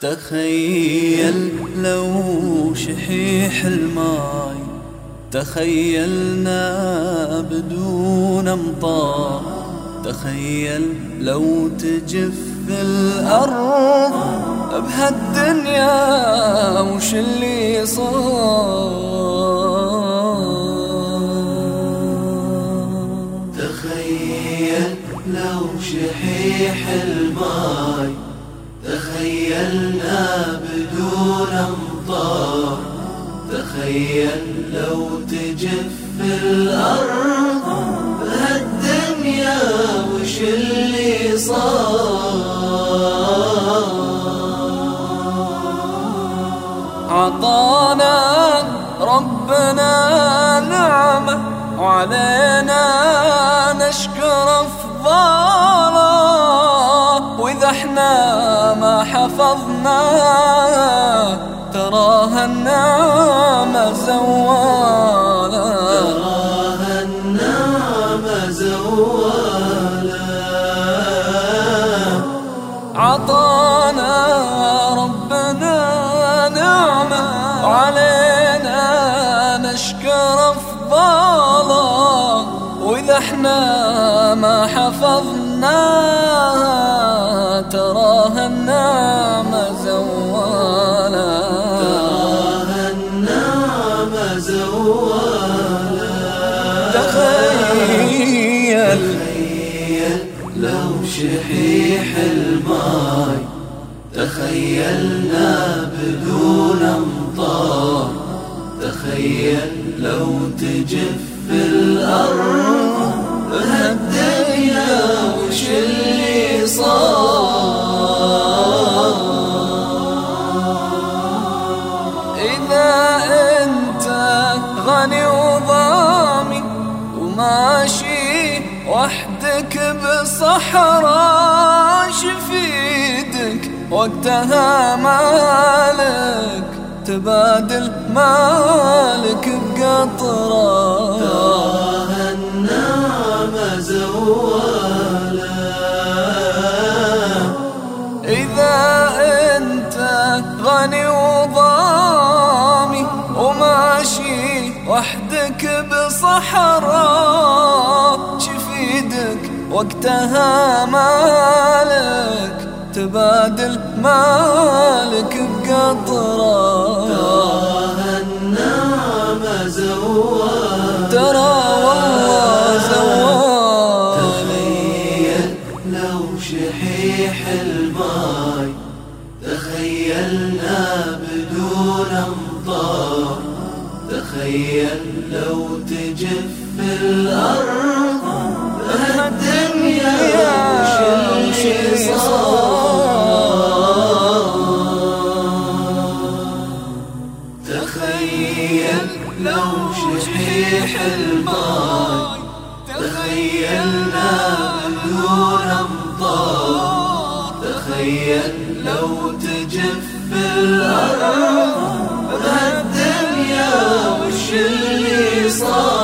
تخيل لو شحيح الماي تخيلنا بدون أمطار. تخيل لو تجف الأرض بهالدنيا وش اللي صار؟ تخيل لو شحيح الماي تخيلنا بدون أمطار. تخيل لو تجف الأرض بهالدنيا وش اللي صار؟ عطانا ربنا نعمة وعلينا نشكر افضاله إحنا ما حفظنا تراها النعمة زوالة تراها النعمة زوالا. عطانا ربنا نعمة وعلينا نشكر افضاله وإذا إحنا ما حفظناها تخيل لو شحيح الماي تخيلنا بدون أمطار. تخيل لو تجف الأرض هالدنيا وش اللي صار. إذا أنت غني وضامي وماشي وحدك بصحراء شفيدك وقتها مالك تبادل مالك بقطرة. تراها النعمة زوالا وقتها مالك تبادل مالك بقطرة. تراها النعمة زوالا ترى والله زوال. تخيل لو شحيح الماي تخيلنا بدون أمطار. تخيل لو تجف الأرض. لو شحيح الماي تخيلنا بدون أمطار. تخيل لو تجف الأرض بهالدنيا وش اللي صار؟